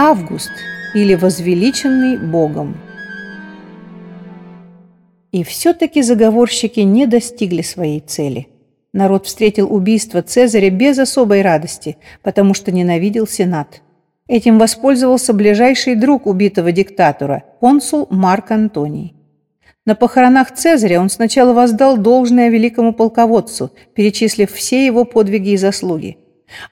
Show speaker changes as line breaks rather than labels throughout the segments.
Август или возвеличенный Богом. И все-таки заговорщики не достигли своей цели. Народ встретил убийство Цезаря без особой радости, потому что ненавидел Сенат. Этим воспользовался ближайший друг убитого диктатора, консул Марк Антоний. На похоронах Цезаря он сначала воздал должное великому полководцу, перечислив все его подвиги и заслуги,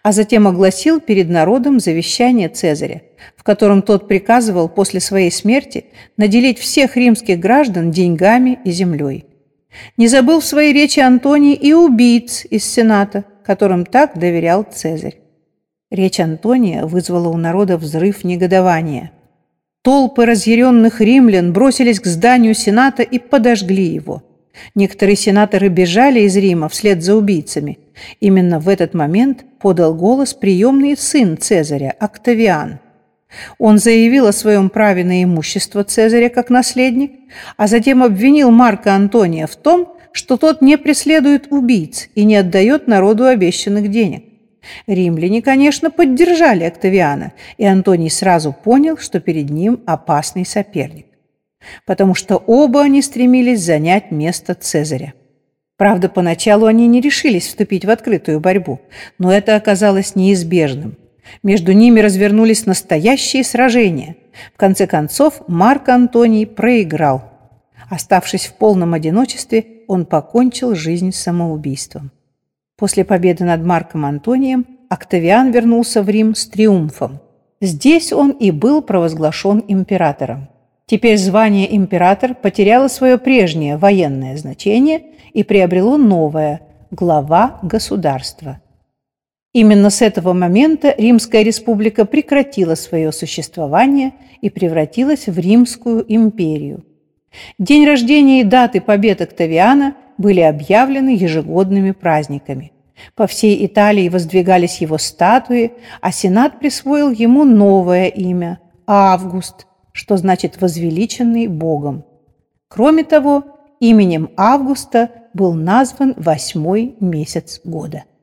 а затем огласил перед народом завещание Цезаря, в котором тот приказывал после своей смерти наделить всех римских граждан деньгами и землей. Не забыл в своей речи Антоний и убийц из Сената, которым так доверял Цезарь. Речь Антония вызвала у народа взрыв негодования. Толпы разъяренных римлян бросились к зданию Сената и подожгли его. Некоторые сенаторы бежали из Рима вслед за убийцами. Именно в этот момент подал голос приемный сын Цезаря, Октавиан. Он заявил о своем праве на имущество Цезаря как наследник, а затем обвинил Марка Антония в том, что тот не преследует убийц и не отдает народу обещанных денег. Римляне, конечно, поддержали Октавиана, и Антоний сразу понял, что перед ним опасный соперник, потому что оба они стремились занять место Цезаря. Правда, поначалу они не решились вступить в открытую борьбу, но это оказалось неизбежным. Между ними развернулись настоящие сражения. В конце концов, Марк Антоний проиграл. Оставшись в полном одиночестве, он покончил жизнь самоубийством. После победы над Марком Антонием Октавиан вернулся в Рим с триумфом. Здесь он и был провозглашен императором. Теперь звание император потеряло свое прежнее военное значение и приобрело новое – глава государства. Именно с этого момента Римская республика прекратила свое существование и превратилась в Римскую империю. День рождения и даты побед Октавиана – были объявлены ежегодными праздниками. По всей Италии воздвигались его статуи, а Сенат присвоил ему новое имя – Август, что значит «возвеличенный Богом». Кроме того, именем Августа был назван восьмой месяц года –